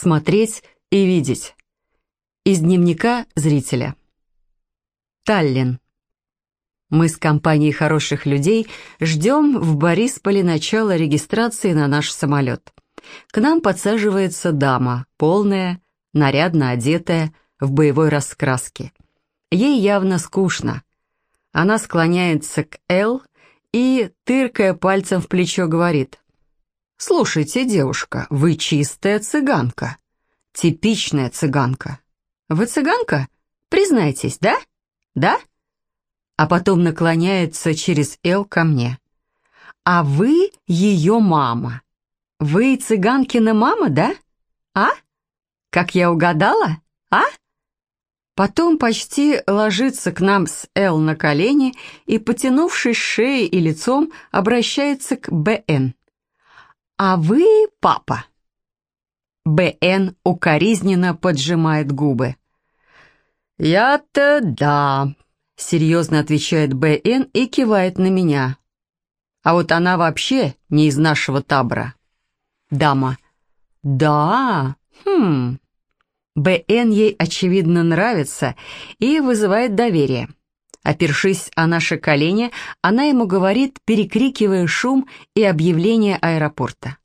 Смотреть и видеть. Из дневника зрителя. Таллин. Мы с компанией хороших людей ждем в Борисполе начала регистрации на наш самолет. К нам подсаживается дама, полная, нарядно одетая, в боевой раскраске. Ей явно скучно. Она склоняется к Эл и, тыркая пальцем в плечо, говорит. «Слушайте, девушка, вы чистая цыганка. Типичная цыганка. Вы цыганка? Признайтесь, да? Да?» А потом наклоняется через Эл ко мне. «А вы ее мама. Вы цыганкина мама, да? А? Как я угадала? А?» Потом почти ложится к нам с Эл на колени и, потянувшись шеей и лицом, обращается к Б.Н. «А вы папа?» Б.Н. укоризненно поджимает губы. «Я-то да», — серьезно отвечает Б.Н. и кивает на меня. «А вот она вообще не из нашего табора». Дама. «Да, хм, Б.Н. ей, очевидно, нравится и вызывает доверие. Опершись о наши колени, она ему говорит, перекрикивая шум и объявление аэропорта.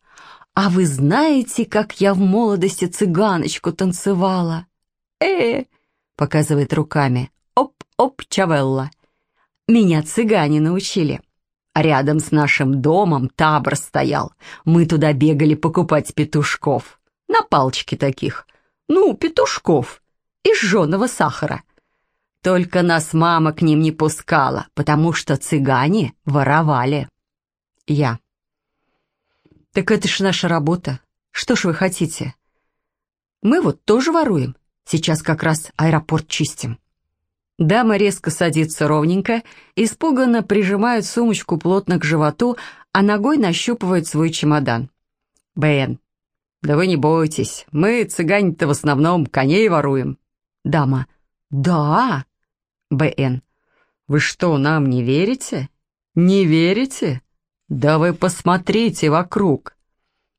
«А вы знаете, как я в молодости цыганочку танцевала?» «Э-э!» — показывает руками. «Оп-оп, чавелла!» «Меня цыгане научили. Рядом с нашим домом табор стоял. Мы туда бегали покупать петушков. На палочке таких. Ну, петушков. Из жженого сахара. Только нас мама к ним не пускала, потому что цыгане воровали. Я. Так это ж наша работа. Что ж вы хотите? Мы вот тоже воруем. Сейчас как раз аэропорт чистим. Дама резко садится ровненько, испуганно прижимает сумочку плотно к животу, а ногой нащупывает свой чемодан. Бен, «Да вы не бойтесь, мы, цыгане-то в основном, коней воруем». Дама. «Да?» Б.Н. «Вы что, нам не верите? Не верите? Да вы посмотрите вокруг».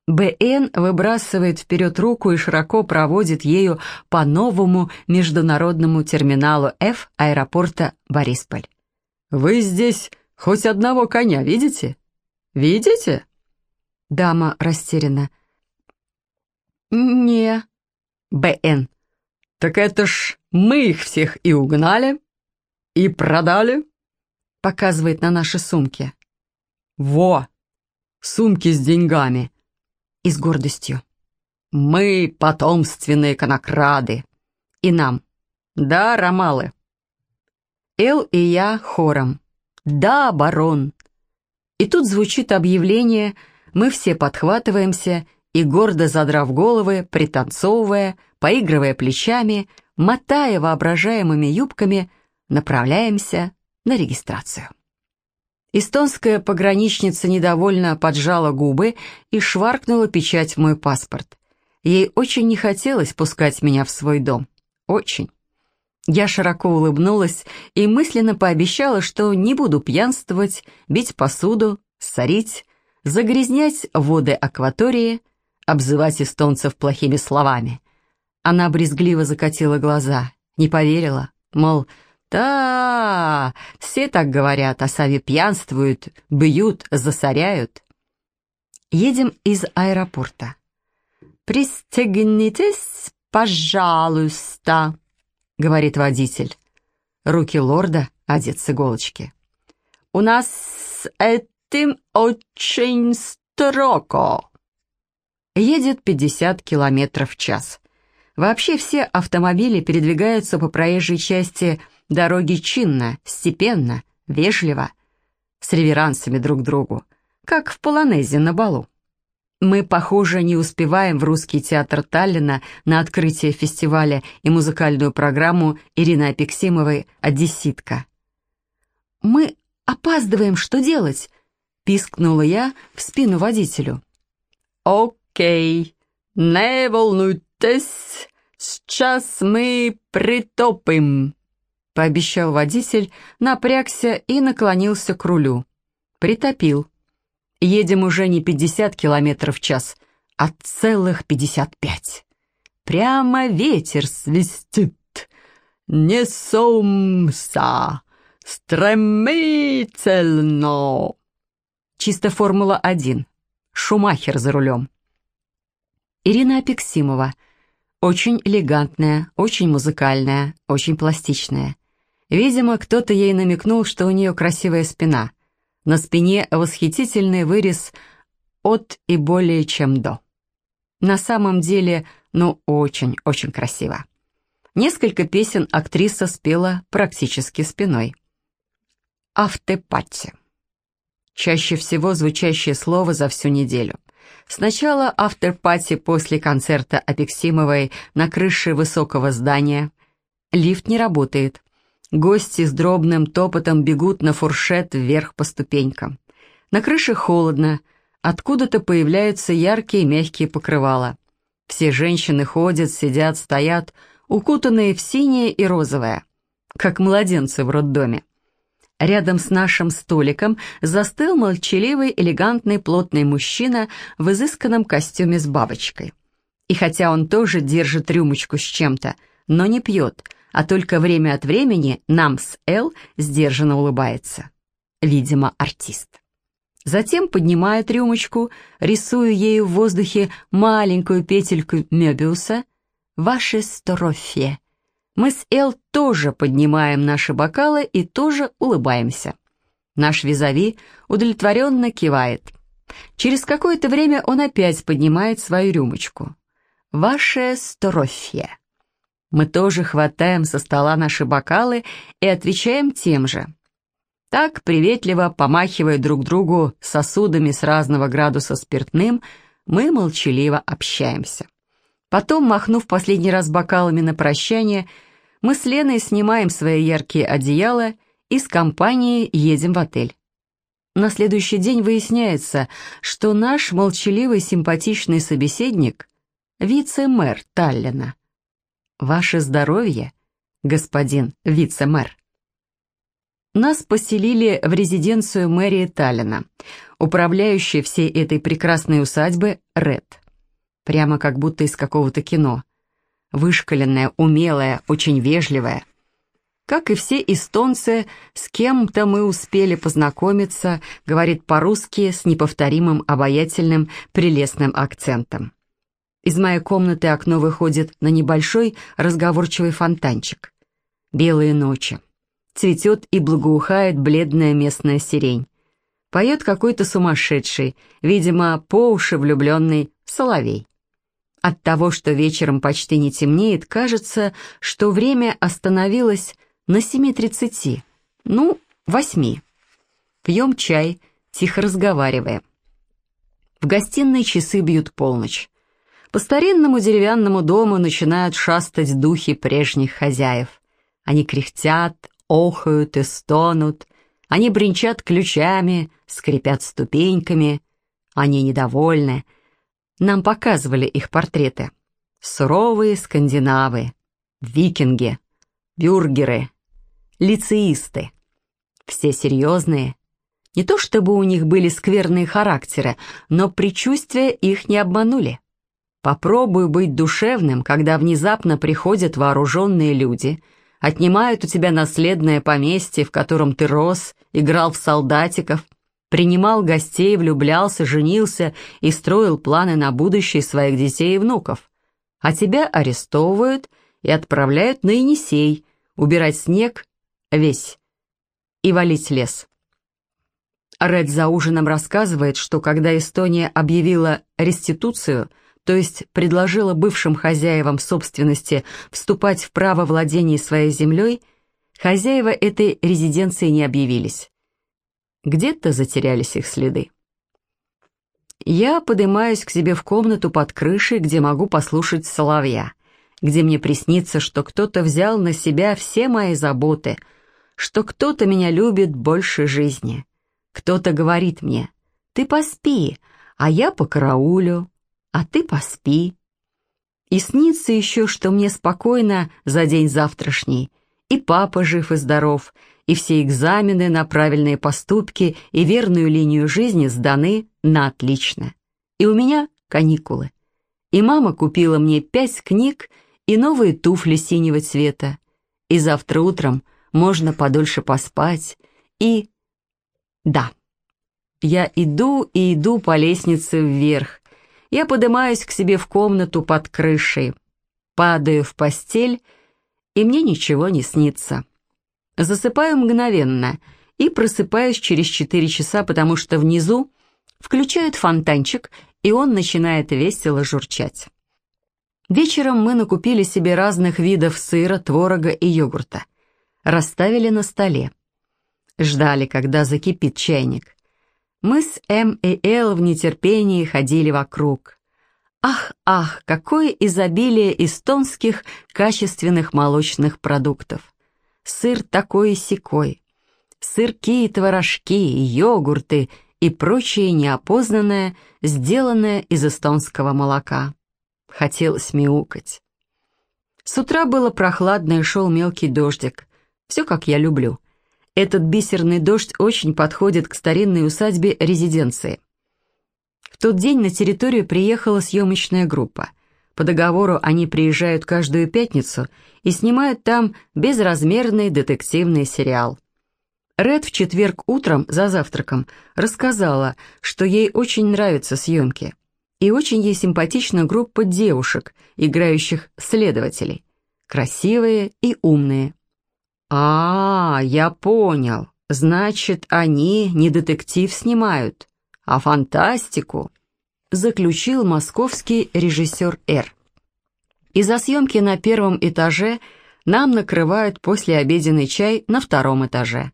Б.Н. выбрасывает вперед руку и широко проводит ею по новому международному терминалу F аэропорта Борисполь. «Вы здесь хоть одного коня видите? Видите?» Дама растеряна. «Не». «Б.Н.» «Так это ж мы их всех и угнали, и продали», показывает на наши сумки. «Во! Сумки с деньгами!» И с гордостью. «Мы потомственные конокрады!» И нам. «Да, ромалы!» Эл и я хором. «Да, барон!» И тут звучит объявление, мы все подхватываемся и, гордо задрав головы, пританцовывая, поигрывая плечами, мотая воображаемыми юбками, направляемся на регистрацию. Эстонская пограничница недовольно поджала губы и шваркнула печать в мой паспорт. Ей очень не хотелось пускать меня в свой дом. Очень. Я широко улыбнулась и мысленно пообещала, что не буду пьянствовать, бить посуду, ссорить, загрязнять воды акватории – обзывать эстонцев плохими словами. Она брезгливо закатила глаза, не поверила, мол, «Да, все так говорят, а сами пьянствуют, бьют, засоряют». Едем из аэропорта. «Пристегнитесь, пожалуйста», — говорит водитель. Руки лорда одет с иголочки. «У нас с этим очень строго» едет 50 км в час. Вообще все автомобили передвигаются по проезжей части дороги чинно, степенно, вежливо, с реверансами друг другу, как в полонезе на балу. Мы, похоже, не успеваем в русский театр Таллина на открытие фестиваля и музыкальную программу Ирины Апексимовой «Одесситка». «Мы опаздываем, что делать?» — пискнула я в спину водителю. «Ок, «Окей, не волнуйтесь, сейчас мы притопим», — пообещал водитель, напрягся и наклонился к рулю. Притопил. Едем уже не 50 километров в час, а целых 55. прямо ветер свистит. Несомся стремительно. Чисто Формула-1. Шумахер за рулем. Ирина Апексимова. Очень элегантная, очень музыкальная, очень пластичная. Видимо, кто-то ей намекнул, что у нее красивая спина. На спине восхитительный вырез от и более чем до. На самом деле, ну, очень-очень красиво. Несколько песен актриса спела практически спиной. Автепати. Чаще всего звучащее слово за всю неделю. Сначала авторпати после концерта Апексимовой на крыше высокого здания. Лифт не работает. Гости с дробным топотом бегут на фуршет вверх по ступенькам. На крыше холодно, откуда-то появляются яркие мягкие покрывала. Все женщины ходят, сидят, стоят, укутанные в синее и розовое, как младенцы в роддоме. Рядом с нашим столиком застыл молчаливый, элегантный, плотный мужчина в изысканном костюме с бабочкой. И хотя он тоже держит рюмочку с чем-то, но не пьет, а только время от времени нам с Эл сдержанно улыбается. Видимо, артист. Затем поднимает рюмочку, рисуя ею в воздухе маленькую петельку Мёбиуса. «Ваше сторофе». Мы с Эл тоже поднимаем наши бокалы и тоже улыбаемся. Наш визави удовлетворенно кивает. Через какое-то время он опять поднимает свою рюмочку. «Ваше сторофе». Мы тоже хватаем со стола наши бокалы и отвечаем тем же. Так, приветливо помахивая друг другу сосудами с разного градуса спиртным, мы молчаливо общаемся. Потом, махнув последний раз бокалами на прощание, мы с Леной снимаем свои яркие одеяла и с компанией едем в отель. На следующий день выясняется, что наш молчаливый симпатичный собеседник – вице-мэр Таллина – Ваше здоровье, господин вице-мэр. Нас поселили в резиденцию мэрии Таллина, управляющей всей этой прекрасной усадьбы Ред. Прямо как будто из какого-то кино. Вышкаленная, умелая, очень вежливая. Как и все эстонцы, с кем-то мы успели познакомиться, говорит по-русски с неповторимым, обаятельным, прелестным акцентом. Из моей комнаты окно выходит на небольшой разговорчивый фонтанчик. Белые ночи. Цветет и благоухает бледная местная сирень. Поет какой-то сумасшедший, видимо, по уши влюбленный соловей. От того, что вечером почти не темнеет, кажется, что время остановилось на 7.30, ну, 8. Пьем чай, тихо разговаривая. В гостиной часы бьют полночь. По старинному деревянному дому начинают шастать духи прежних хозяев. Они кряхтят, охают и стонут, они бренчат ключами, скрипят ступеньками, они недовольны. Нам показывали их портреты. Суровые скандинавы, викинги, бюргеры, лицеисты. Все серьезные. Не то чтобы у них были скверные характеры, но предчувствия их не обманули. Попробуй быть душевным, когда внезапно приходят вооруженные люди, отнимают у тебя наследное поместье, в котором ты рос, играл в солдатиков, принимал гостей, влюблялся, женился и строил планы на будущее своих детей и внуков. А тебя арестовывают и отправляют на Енисей, убирать снег весь и валить лес. Ред за ужином рассказывает, что когда Эстония объявила реституцию – то есть предложила бывшим хозяевам собственности вступать в право владения своей землей, хозяева этой резиденции не объявились. Где-то затерялись их следы. Я поднимаюсь к себе в комнату под крышей, где могу послушать соловья, где мне приснится, что кто-то взял на себя все мои заботы, что кто-то меня любит больше жизни. Кто-то говорит мне, ты поспи, а я по караулю, а ты поспи. И снится еще, что мне спокойно за день завтрашний, и папа жив и здоров, и все экзамены на правильные поступки и верную линию жизни сданы на отлично. И у меня каникулы. И мама купила мне пять книг и новые туфли синего цвета. И завтра утром можно подольше поспать. И... Да. Я иду и иду по лестнице вверх. Я поднимаюсь к себе в комнату под крышей. Падаю в постель, и мне ничего не снится. Засыпаю мгновенно и просыпаюсь через четыре часа, потому что внизу включают фонтанчик, и он начинает весело журчать. Вечером мы накупили себе разных видов сыра, творога и йогурта. Расставили на столе. Ждали, когда закипит чайник. Мы с М и Л в нетерпении ходили вокруг. Ах, ах, какое изобилие эстонских качественных молочных продуктов. Сыр такой и. Сырки и творожки, и йогурты и прочее неопознанное, сделанное из эстонского молока. Хотелось мяукать. С утра было прохладно и шел мелкий дождик. Все, как я люблю. Этот бисерный дождь очень подходит к старинной усадьбе резиденции. В тот день на территорию приехала съемочная группа. По договору они приезжают каждую пятницу и снимают там безразмерный детективный сериал. Ред в четверг утром за завтраком рассказала, что ей очень нравятся съемки. И очень ей симпатична группа девушек, играющих следователей. Красивые и умные. «А, я понял. Значит, они не детектив снимают, а фантастику», заключил московский режиссер Р. Из-за съемки на первом этаже нам накрывают послеобеденный чай на втором этаже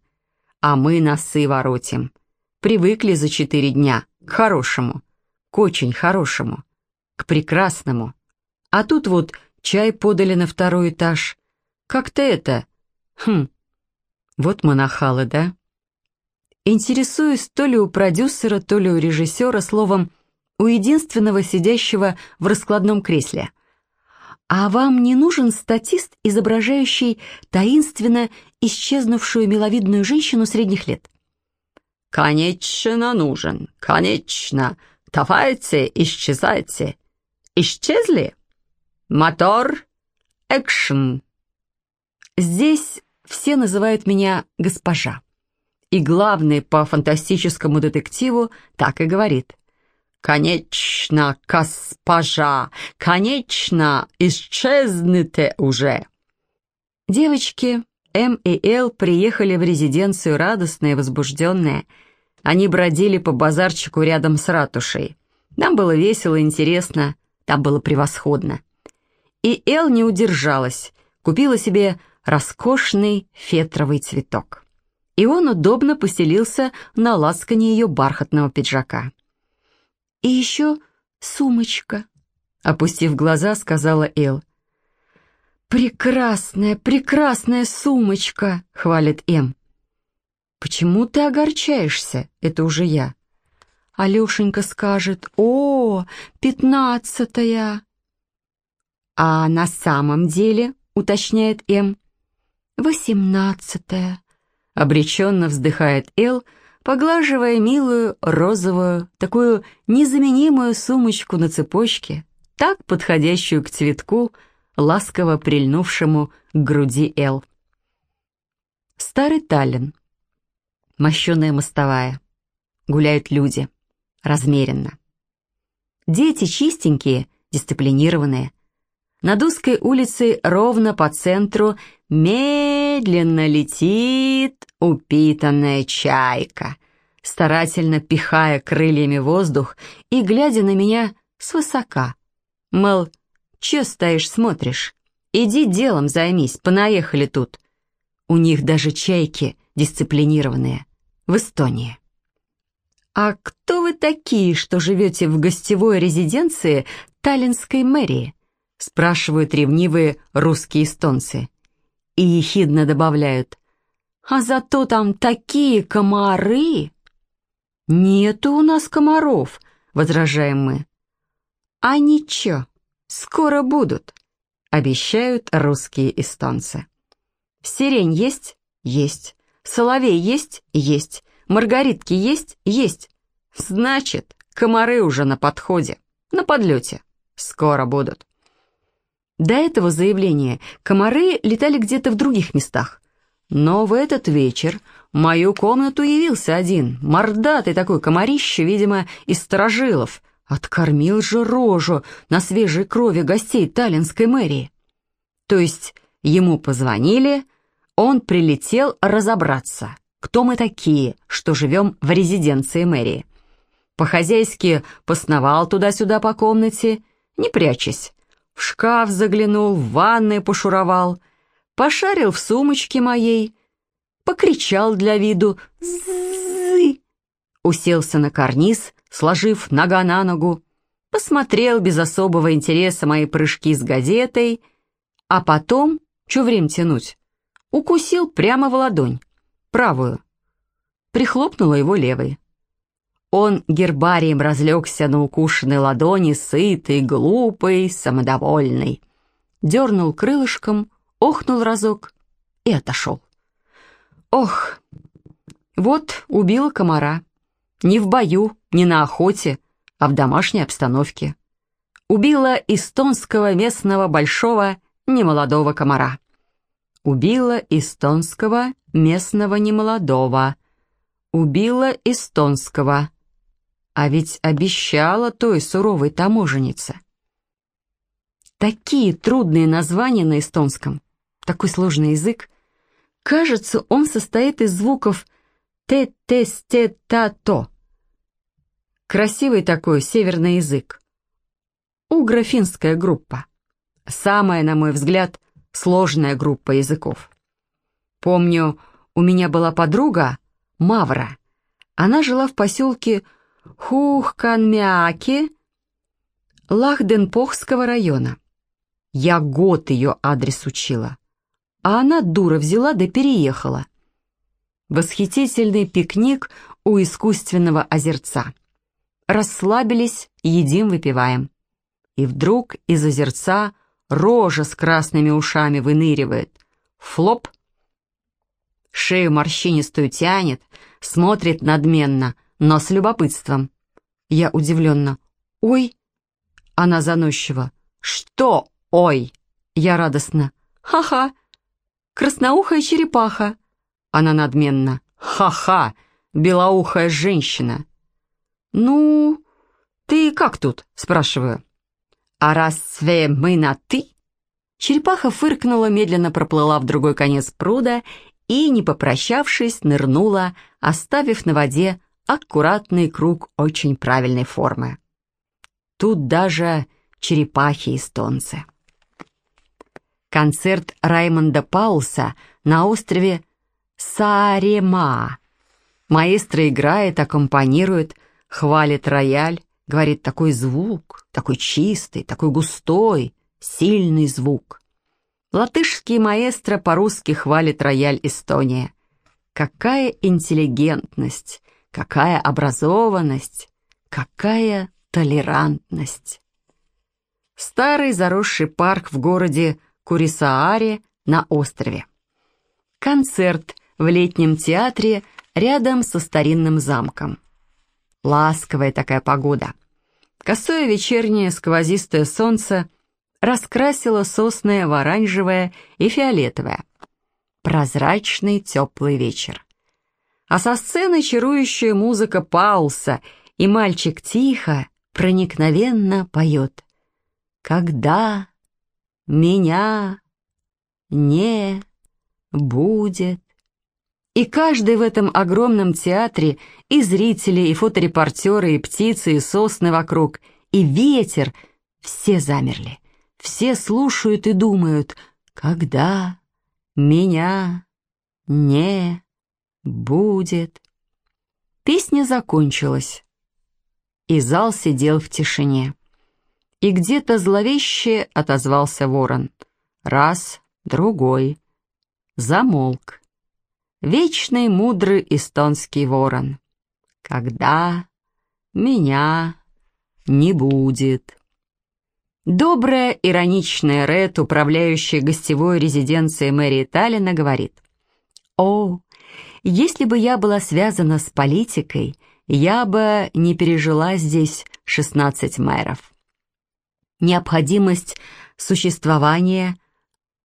а мы носы воротим. Привыкли за четыре дня к хорошему, к очень хорошему, к прекрасному. А тут вот чай подали на второй этаж. Как-то это... Хм, вот мы нахалы, да? Интересуюсь то ли у продюсера, то ли у режиссера, словом, у единственного сидящего в раскладном кресле – а вам не нужен статист, изображающий таинственно исчезнувшую миловидную женщину средних лет? Конечно, нужен, конечно. Давайте, исчезайте. Исчезли? Мотор, экшен. Здесь все называют меня госпожа. И главный по фантастическому детективу так и говорит. «Конечно, госпожа, конечно, исчезните уже!» Девочки М и Л приехали в резиденцию радостные, возбужденные. Они бродили по базарчику рядом с ратушей. Нам было весело, интересно, там было превосходно. И Эл не удержалась, купила себе роскошный фетровый цветок. И он удобно поселился на ласкане ее бархатного пиджака. И еще сумочка», — опустив глаза, сказала Эл. «Прекрасная, прекрасная сумочка!» — хвалит М. «Почему ты огорчаешься?» — это уже я. Алешенька скажет «О, пятнадцатая!» «А на самом деле?» — уточняет М. «Восемнадцатая!» — обреченно вздыхает Эл, — поглаживая милую розовую, такую незаменимую сумочку на цепочке, так подходящую к цветку, ласково прильнувшему к груди Эл. Старый Таллин. Мощеная мостовая. Гуляют люди. Размеренно. Дети чистенькие, дисциплинированные. Над узкой улицей ровно по центру медленно летит упитанная чайка, старательно пихая крыльями воздух и глядя на меня свысока. Мол, че стоишь, смотришь? Иди делом займись, понаехали тут. У них даже чайки дисциплинированные. В Эстонии. «А кто вы такие, что живете в гостевой резиденции Таллинской мэрии?» спрашивают ревнивые русские эстонцы. И ехидно добавляют. «А зато там такие комары!» «Нету у нас комаров», — возражаем мы. «А ничего, скоро будут», — обещают русские эстонцы. «Сирень есть? Есть. Соловей есть? Есть. Маргаритки есть? Есть. Значит, комары уже на подходе, на подлете. Скоро будут. До этого заявления комары летали где-то в других местах. Но в этот вечер в мою комнату явился один, мордатый такой комарище, видимо, из сторожилов. Откормил же рожу на свежей крови гостей Таллинской мэрии. То есть ему позвонили, он прилетел разобраться, кто мы такие, что живем в резиденции мэрии. По-хозяйски посновал туда-сюда по комнате, не прячась. Шкаф заглянул, в ванной пошуровал, пошарил в сумочке моей, покричал для виду «Зы!», уселся на карниз, сложив нога на ногу, посмотрел без особого интереса мои прыжки с газетой, а потом, что время тянуть, укусил прямо в ладонь, правую, прихлопнула его левой. Он гербарием разлегся на укушенной ладони, сытый, глупый, самодовольный. Дернул крылышком, охнул разок и отошел. Ох, вот убила комара. Не в бою, не на охоте, а в домашней обстановке. Убила эстонского местного большого немолодого комара. Убила эстонского местного немолодого. Убила эстонского а ведь обещала той суровой таможеннице. Такие трудные названия на эстонском, такой сложный язык. Кажется, он состоит из звуков «те-те-сте-та-то». Красивый такой северный язык. Угро-финская группа. Самая, на мой взгляд, сложная группа языков. Помню, у меня была подруга, Мавра. Она жила в поселке Хухканмяки Лахденпохского района. Я год ее адрес учила, а она, дура, взяла да переехала. Восхитительный пикник у искусственного озерца. Расслабились, едим, выпиваем. И вдруг из озерца рожа с красными ушами выныривает. Флоп. Шею морщинистую тянет, смотрит надменно — но с любопытством. Я удивленно. «Ой!» Она заносчива. «Что «ой»?» Я радостно. «Ха-ха! Красноухая черепаха!» Она надменно. «Ха-ха! Белоухая женщина!» «Ну, ты как тут?» спрашиваю. «А разве мы на «ты»?» Черепаха фыркнула, медленно проплыла в другой конец пруда и, не попрощавшись, нырнула, оставив на воде аккуратный круг очень правильной формы. Тут даже черепахи-эстонцы. Концерт Раймонда Паулса на острове Сарема. Маэстро играет, аккомпанирует, хвалит рояль, говорит такой звук, такой чистый, такой густой, сильный звук. Латышский маэстро по-русски хвалит рояль Эстония. Какая интеллигентность, Какая образованность, какая толерантность. Старый заросший парк в городе Курисааре на острове. Концерт в летнем театре рядом со старинным замком. Ласковая такая погода. Косое вечернее сквозистое солнце раскрасило сосны в оранжевое и фиолетовое. Прозрачный теплый вечер а со сцены чарующая музыка Паулса, и мальчик тихо, проникновенно поет. «Когда меня не будет...» И каждый в этом огромном театре, и зрители, и фоторепортеры, и птицы, и сосны вокруг, и ветер, все замерли. Все слушают и думают, когда меня не будет. Песня закончилась, и зал сидел в тишине. И где-то зловеще отозвался ворон. Раз, другой. Замолк. Вечный мудрый эстонский ворон. Когда меня не будет. Добрая, ироничная Ред, управляющая гостевой резиденцией мэрии Таллина, говорит. «О, если бы я была связана с политикой, я бы не пережила здесь 16 мэров. Необходимость существования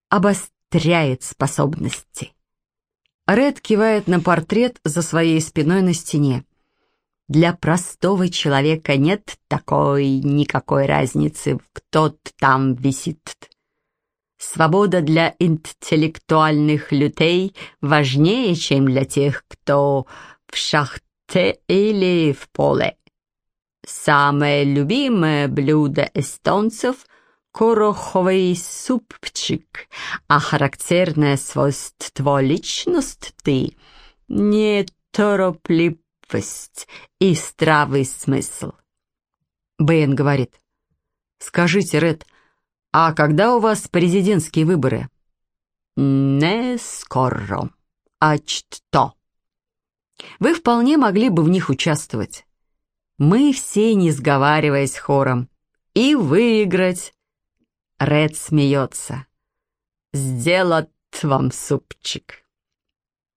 обостряет способности. Ред кивает на портрет за своей спиной на стене. Для простого человека нет такой никакой разницы, кто там висит. Свобода для интеллектуальных людей важнее, чем для тех, кто в шахте или в поле. Самое любимое блюдо эстонцев – короховый супчик, а характерное свойство личности – неторопливость и здравый смысл. Бэйн говорит, «Скажите, Ред, а когда у вас президентские выборы?» «Не скоро. А что?» «Вы вполне могли бы в них участвовать. Мы все, не сговариваясь хором. И выиграть!» Ред смеется. «Сделать вам супчик!»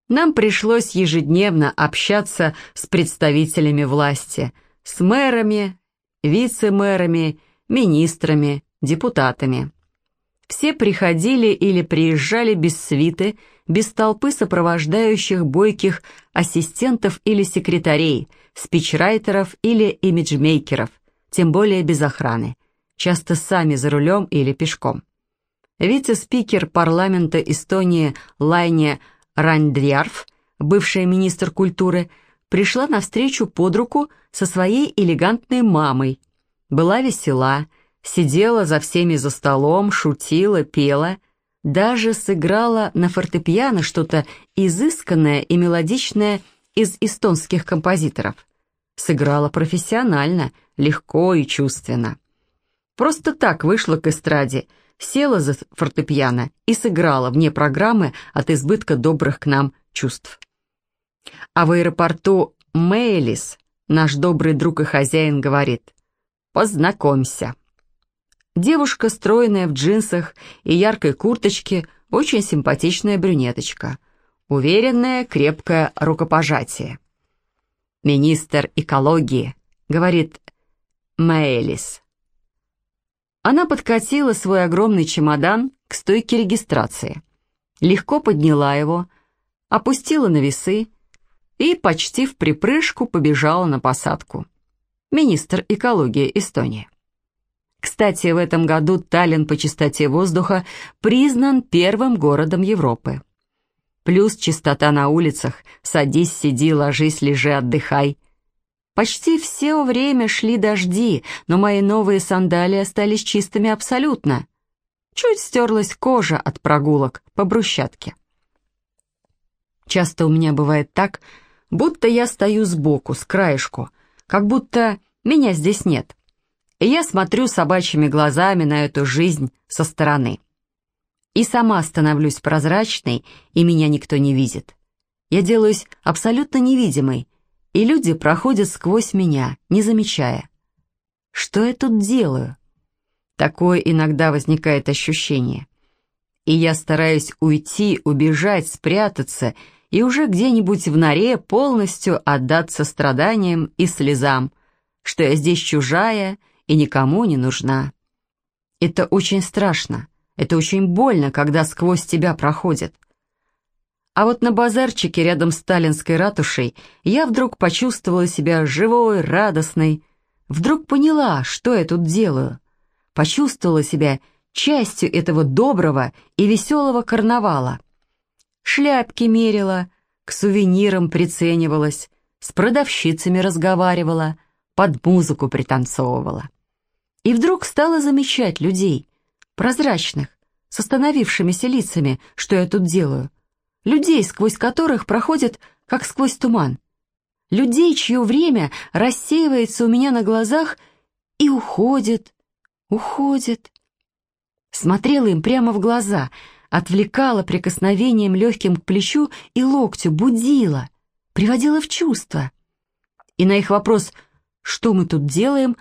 Нам пришлось ежедневно общаться с представителями власти, с мэрами, вице-мэрами, министрами, депутатами. Все приходили или приезжали без свиты, без толпы сопровождающих бойких ассистентов или секретарей, спичрайтеров или имиджмейкеров, тем более без охраны, часто сами за рулем или пешком. Вице-спикер парламента Эстонии Лайне Рандьярф, бывшая министр культуры, пришла на встречу под руку со своей элегантной мамой. Была весела, сидела за всеми за столом, шутила, пела, даже сыграла на фортепиано что-то изысканное и мелодичное из эстонских композиторов. Сыграла профессионально, легко и чувственно. Просто так вышла к эстраде, села за фортепиано и сыграла вне программы от избытка добрых к нам чувств. А в аэропорту Мейлис наш добрый друг и хозяин говорит «Познакомься». Девушка, стройная в джинсах и яркой курточке, очень симпатичная брюнеточка. Уверенное, крепкое рукопожатие. «Министр экологии», — говорит Мэйлис. Она подкатила свой огромный чемодан к стойке регистрации, легко подняла его, опустила на весы и почти в припрыжку побежала на посадку. Министр экологии Эстонии. Кстати, в этом году Таллин по чистоте воздуха признан первым городом Европы. Плюс чистота на улицах, садись, сиди, ложись, лежи, отдыхай. Почти все время шли дожди, но мои новые сандалии остались чистыми абсолютно. Чуть стерлась кожа от прогулок по брусчатке. Часто у меня бывает так, будто я стою сбоку, с краешку, как будто меня здесь нет и я смотрю собачьими глазами на эту жизнь со стороны. И сама становлюсь прозрачной, и меня никто не видит. Я делаюсь абсолютно невидимой, и люди проходят сквозь меня, не замечая. Что я тут делаю? Такое иногда возникает ощущение. И я стараюсь уйти, убежать, спрятаться и уже где-нибудь в норе полностью отдаться страданиям и слезам, что я здесь чужая и никому не нужна. Это очень страшно, это очень больно, когда сквозь тебя проходит. А вот на базарчике рядом с сталинской ратушей я вдруг почувствовала себя живой, радостной, вдруг поняла, что я тут делаю, почувствовала себя частью этого доброго и веселого карнавала. Шляпки мерила, к сувенирам приценивалась, с продавщицами разговаривала, под музыку пританцовывала. И вдруг стала замечать людей, прозрачных, с остановившимися лицами, что я тут делаю. Людей, сквозь которых проходит, как сквозь туман. Людей, чье время рассеивается у меня на глазах и уходит, уходит. Смотрела им прямо в глаза, отвлекала прикосновением легким к плечу и локтю, будила, приводила в чувство. И на их вопрос «Что мы тут делаем?»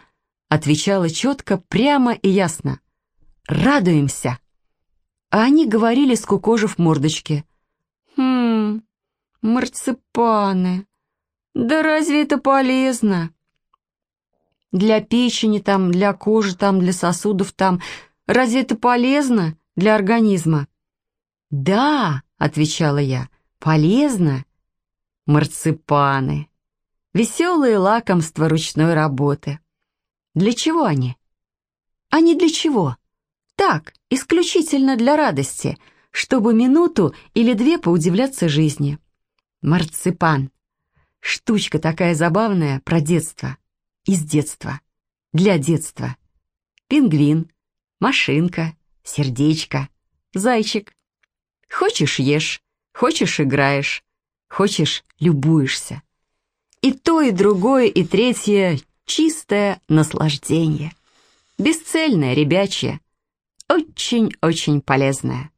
Отвечала четко, прямо и ясно. «Радуемся!» А они говорили, скукожив мордочки. «Хм, марципаны. Да разве это полезно?» Для печени там, для кожи там, для сосудов там. Разве это полезно для организма? «Да», — отвечала я, — «полезно». Марципаны. Веселые лакомства ручной работы. Для чего они? Они для чего? Так, исключительно для радости, чтобы минуту или две поудивляться жизни. Марципан. Штучка такая забавная про детство. Из детства. Для детства. Пингвин, машинка, сердечко, зайчик. Хочешь — ешь, хочешь — играешь, хочешь — любуешься. И то, и другое, и третье — чистое наслаждение. Бесцельное, ребячье. Очень-очень полезное.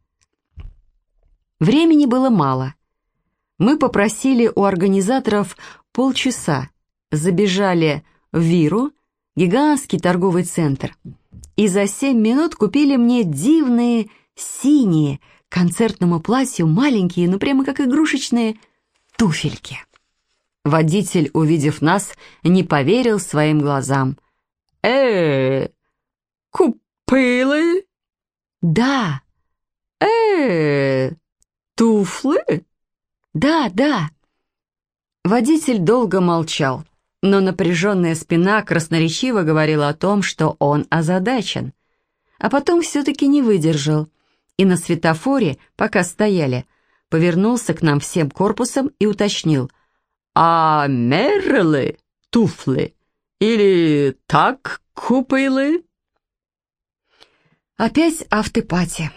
Времени было мало. Мы попросили у организаторов полчаса, забежали в Виру, гигантский торговый центр, и за семь минут купили мне дивные синие концертному платью маленькие, ну прямо как игрушечные, туфельки. Водитель, увидев нас, не поверил своим глазам. э купили?» «Да». э туфлы?» «Да, да». Водитель долго молчал, но напряженная спина красноречиво говорила о том, что он озадачен. А потом все-таки не выдержал, и на светофоре, пока стояли, повернулся к нам всем корпусом и уточнил. «А мерли туфли? Или так купили?» Опять автопати.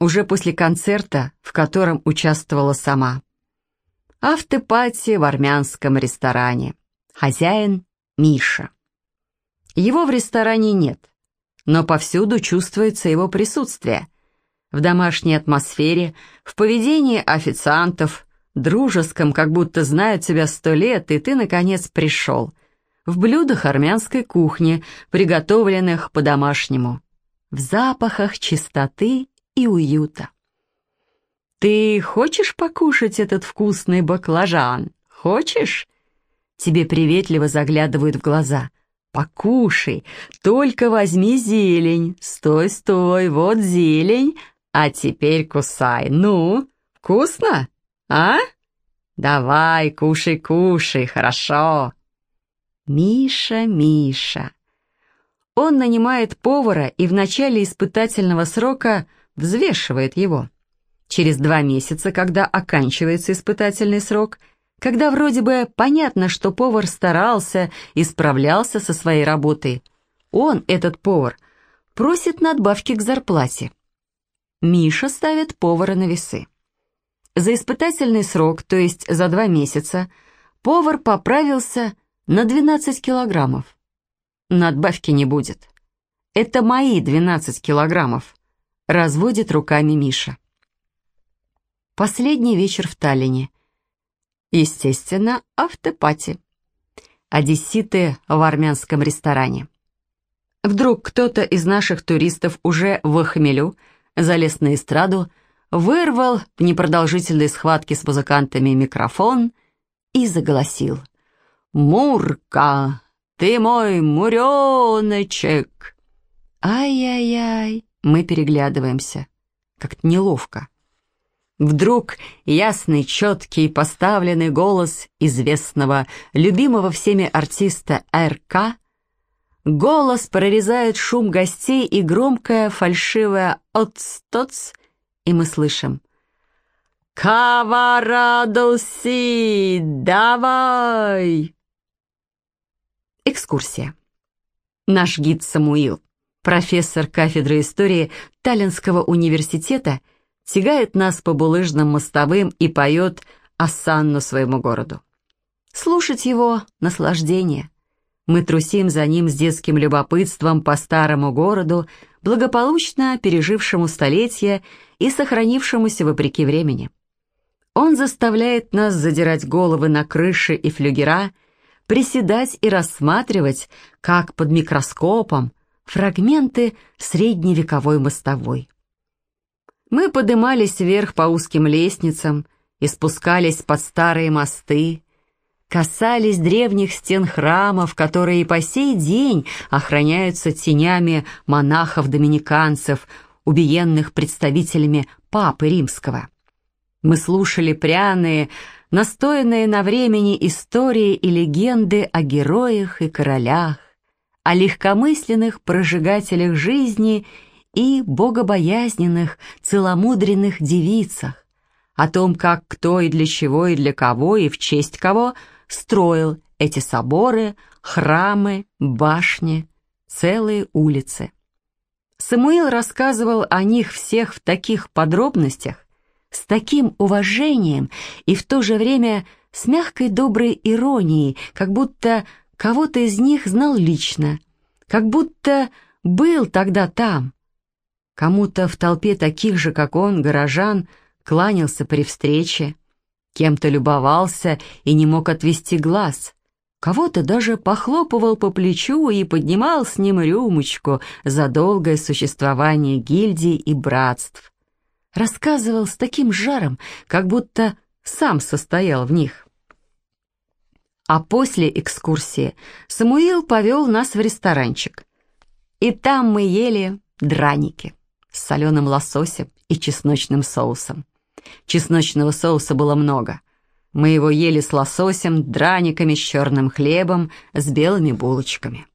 Уже после концерта, в котором участвовала сама. Автопати в армянском ресторане. Хозяин Миша. Его в ресторане нет, но повсюду чувствуется его присутствие. В домашней атмосфере, в поведении официантов, дружеском, как будто знают тебя сто лет, и ты, наконец, пришел. В блюдах армянской кухни, приготовленных по-домашнему. В запахах чистоты и уюта. «Ты хочешь покушать этот вкусный баклажан? Хочешь?» Тебе приветливо заглядывают в глаза. «Покушай, только возьми зелень. Стой, стой, вот зелень. А теперь кусай. Ну, вкусно? А? Давай, кушай, кушай, хорошо». Миша, Миша. Он нанимает повара и в начале испытательного срока взвешивает его. Через два месяца, когда оканчивается испытательный срок, когда вроде бы понятно, что повар старался и справлялся со своей работой, он, этот повар, просит надбавки к зарплате. Миша ставит повара на весы. За испытательный срок, то есть за два месяца, повар поправился на 12 килограммов. Надбавки не будет. Это мои 12 килограммов, разводит руками Миша. Последний вечер в Таллине. Естественно, автопати. Одесситы в армянском ресторане. Вдруг кто-то из наших туристов уже в хмелю залез на эстраду, вырвал в непродолжительной схватке с музыкантами микрофон и заголосил. «Мурка, ты мой муреночек!» «Ай-яй-яй!» Мы переглядываемся. Как-то неловко. Вдруг ясный, четкий, поставленный голос известного, любимого всеми артиста РК, голос прорезает шум гостей и громкое фальшивое «отстоц», и мы слышим «Каварадоси, давай!» Экскурсия. Наш гид Самуил, профессор кафедры истории Таллинского университета – тягает нас по булыжным мостовым и поет осанну своему городу. Слушать его — наслаждение. Мы трусим за ним с детским любопытством по старому городу, благополучно пережившему столетия и сохранившемуся вопреки времени. Он заставляет нас задирать головы на крыши и флюгера, приседать и рассматривать, как под микроскопом, фрагменты средневековой мостовой. Мы подымались вверх по узким лестницам и спускались под старые мосты, касались древних стен храмов, которые и по сей день охраняются тенями монахов-доминиканцев, убиенных представителями Папы Римского. Мы слушали пряные, настоянные на времени истории и легенды о героях и королях, о легкомысленных прожигателях жизни и богобоязненных, целомудренных девицах, о том, как кто и для чего и для кого и в честь кого строил эти соборы, храмы, башни, целые улицы. Самуил рассказывал о них всех в таких подробностях, с таким уважением и в то же время с мягкой доброй иронией, как будто кого-то из них знал лично, как будто был тогда там. Кому-то в толпе таких же, как он, горожан, кланялся при встрече, кем-то любовался и не мог отвести глаз, кого-то даже похлопывал по плечу и поднимал с ним рюмочку за долгое существование гильдий и братств рассказывал с таким жаром, как будто сам состоял в них. А после экскурсии Самуил повел нас в ресторанчик. И там мы ели драники с соленым лососем и чесночным соусом. Чесночного соуса было много. Мы его ели с лососем, драниками, с черным хлебом, с белыми булочками.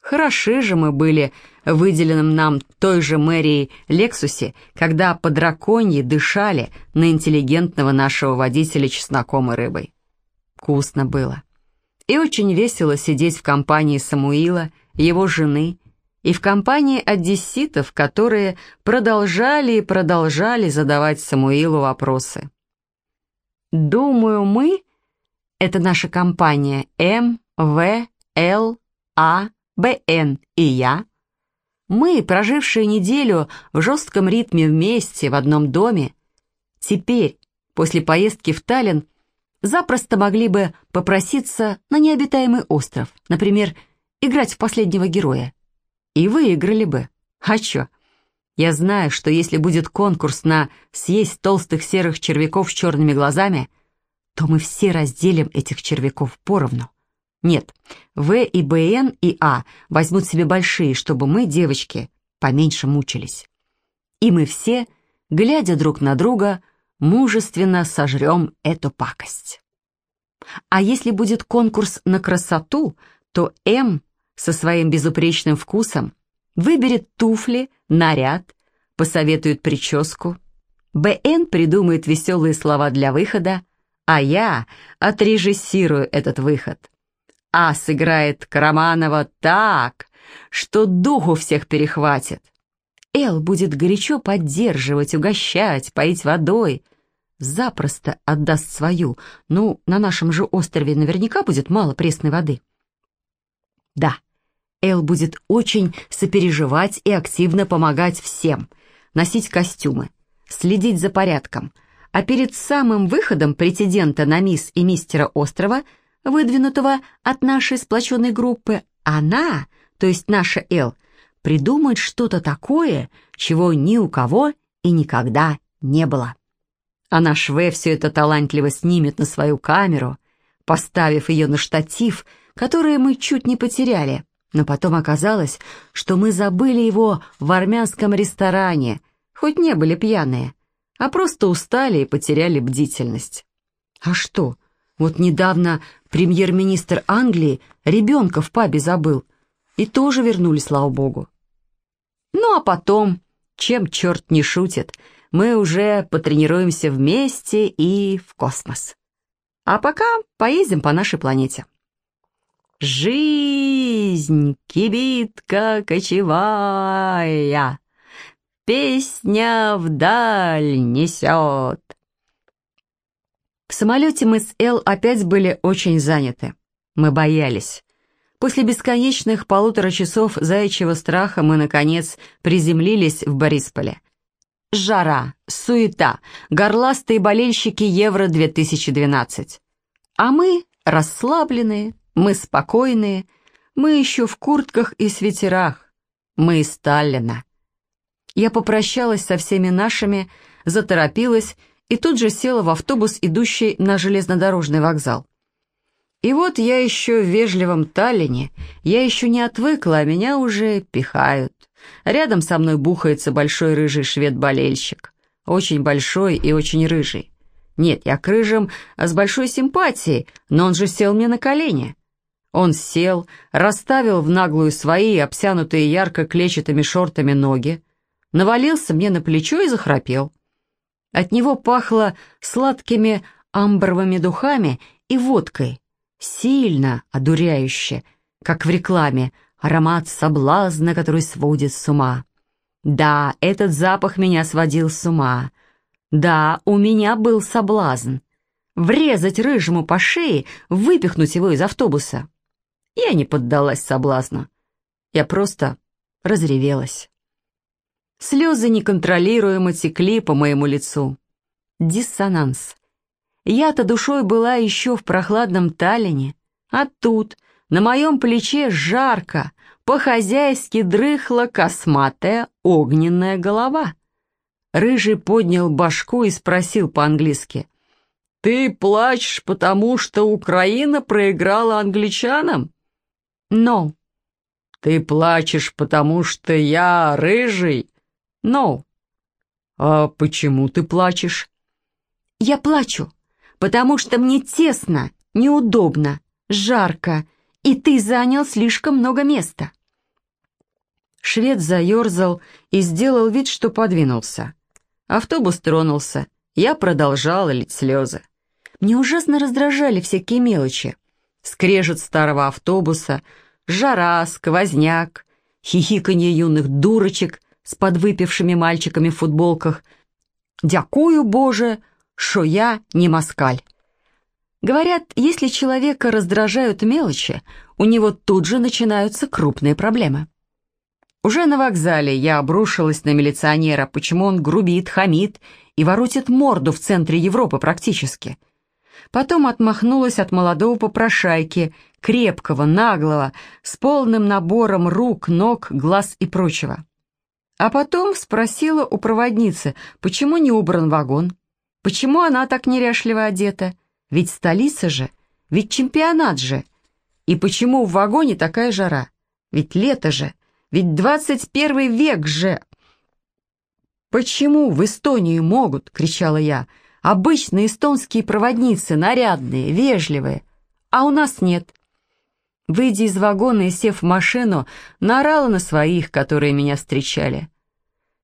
Хороши же мы были в выделенном нам той же мэрией Лексусе, когда по драконьи дышали на интеллигентного нашего водителя чесноком и рыбой. Вкусно было. И очень весело сидеть в компании Самуила, его жены, и в компании одесситов, которые продолжали и продолжали задавать Самуилу вопросы. Думаю, мы, это наша компания М, В, Л, А, БН и я, мы, прожившие неделю в жестком ритме вместе в одном доме, теперь, после поездки в Таллин, запросто могли бы попроситься на необитаемый остров, например, играть в последнего героя. И выиграли бы. А чё? Я знаю, что если будет конкурс на съесть толстых серых червяков с черными глазами, то мы все разделим этих червяков поровну. Нет, В и БН и А возьмут себе большие, чтобы мы, девочки, поменьше мучились. И мы все, глядя друг на друга, мужественно сожрем эту пакость. А если будет конкурс на красоту, то М со своим безупречным вкусом выберет туфли, наряд, посоветует прическу. БН придумает веселые слова для выхода, а я отрежиссирую этот выход. А сыграет Караманова так, что духу всех перехватит. Эл будет горячо поддерживать, угощать, поить водой. Запросто отдаст свою. Ну, на нашем же острове наверняка будет мало пресной воды. Да, Эл будет очень сопереживать и активно помогать всем, носить костюмы, следить за порядком, а перед самым выходом претендента на мисс и мистера острова – выдвинутого от нашей сплоченной группы, она, то есть наша Эл, придумает что-то такое, чего ни у кого и никогда не было. А наш В все это талантливо снимет на свою камеру, поставив ее на штатив, который мы чуть не потеряли, но потом оказалось, что мы забыли его в армянском ресторане, хоть не были пьяные, а просто устали и потеряли бдительность. А что, вот недавно премьер-министр Англии ребенка в пабе забыл. И тоже вернули, слава богу. Ну а потом, чем черт не шутит, мы уже потренируемся вместе и в космос. А пока поездим по нашей планете. Жизнь, кибитка кочевая, Песня вдаль несет. В самолете мы с Эл опять были очень заняты. Мы боялись. После бесконечных полутора часов заячьего страха мы, наконец, приземлились в Борисполе. Жара, суета, горластые болельщики Евро-2012. А мы расслабленные, мы спокойные, мы еще в куртках и свитерах. Мы из Сталина. Я попрощалась со всеми нашими, заторопилась и тут же села в автобус, идущий на железнодорожный вокзал. И вот я еще в вежливом Таллине, я еще не отвыкла, а меня уже пихают. Рядом со мной бухается большой рыжий швед-болельщик. Очень большой и очень рыжий. Нет, я к рыжим с большой симпатией, но он же сел мне на колени. Он сел, расставил в наглую свои, обтянутые ярко-клетчатыми шортами ноги, навалился мне на плечо и захрапел. От него пахло сладкими амбровыми духами и водкой, сильно одуряюще, как в рекламе, аромат соблазна, который сводит с ума. Да, этот запах меня сводил с ума. Да, у меня был соблазн. Врезать рыжему по шее, выпихнуть его из автобуса. Я не поддалась соблазну. Я просто разревелась. Слезы неконтролируемо текли по моему лицу. Диссонанс. Я-то душой была еще в прохладном Таллине, а тут, на моем плече жарко, по-хозяйски дрыхла косматая огненная голова. Рыжий поднял башку и спросил по-английски. «Ты плачешь, потому что Украина проиграла англичанам?» «No». «Ты плачешь, потому что я рыжий?» «No». «А почему ты плачешь?» «Я плачу, потому что мне тесно, неудобно, жарко, и ты занял слишком много места». Швед заерзал и сделал вид, что подвинулся. Автобус тронулся. Я продолжала лить слезы. Мне ужасно раздражали всякие мелочи. Скрежет старого автобуса, жара, сквозняк, хихиканье юных дурочек с подвыпившими мальчиками в футболках. «Дякую, Боже, что я не москаль». Говорят, если человека раздражают мелочи, у него тут же начинаются крупные проблемы. Уже на вокзале я обрушилась на милиционера, почему он грубит, хамит и воротит морду в центре Европы практически. Потом отмахнулась от молодого попрошайки, крепкого, наглого, с полным набором рук, ног, глаз и прочего. А потом спросила у проводницы, почему не убран вагон, почему она так неряшливо одета, ведь столица же, ведь чемпионат же, и почему в вагоне такая жара, ведь лето же, ведь 21 век же!» «Почему в Эстонию могут?» — кричала я. «Обычные эстонские проводницы, нарядные, вежливые, а у нас нет». Выйдя из вагона и сев в машину, наорала на своих, которые меня встречали.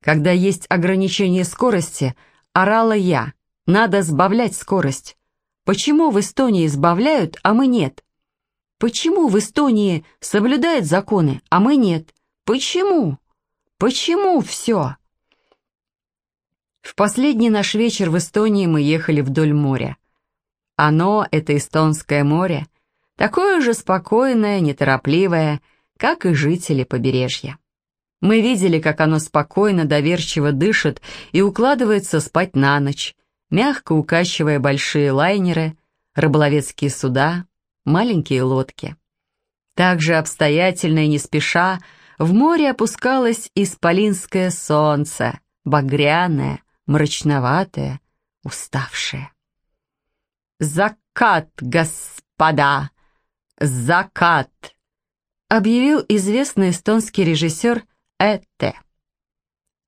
Когда есть ограничение скорости, орала я. Надо сбавлять скорость. Почему в Эстонии сбавляют, а мы нет? Почему в Эстонии соблюдают законы, а мы нет? Почему? Почему все? В последний наш вечер в Эстонии мы ехали вдоль моря. Оно, это Эстонское море, такое же спокойное, неторопливое, как и жители побережья. Мы видели, как оно спокойно, доверчиво дышит и укладывается спать на ночь, мягко укачивая большие лайнеры, рыболовецкие суда, маленькие лодки. Также обстоятельно и не спеша в море опускалось исполинское солнце, багряное, мрачноватое, уставшее. «Закат, господа! Закат!» объявил известный эстонский режиссер Эте.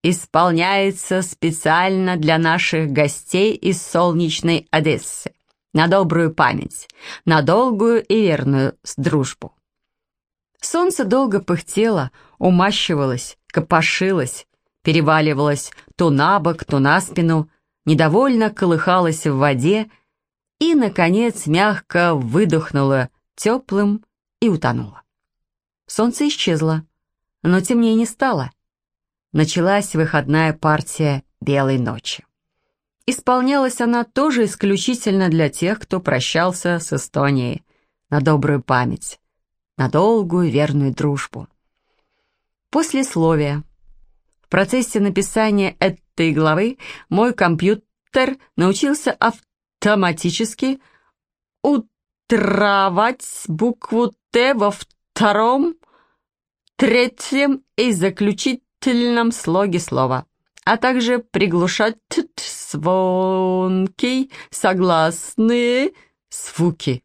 «Исполняется специально для наших гостей из солнечной Одессы, на добрую память, на долгую и верную дружбу». Солнце долго пыхтело, умащивалось, копошилось, переваливалось то на бок, то на спину, недовольно колыхалось в воде и, наконец, мягко выдохнуло теплым и утонуло. Солнце исчезло, но темнее не стало. Началась выходная партия «Белой ночи». Исполнялась она тоже исключительно для тех, кто прощался с Эстонией на добрую память на долгую верную дружбу. Послесловие. Процессе написания этой главы мой компьютер научился автоматически утравать букву «Т» во втором, третьем и заключительном слоге слова, а также приглушать звонки, согласные звуки.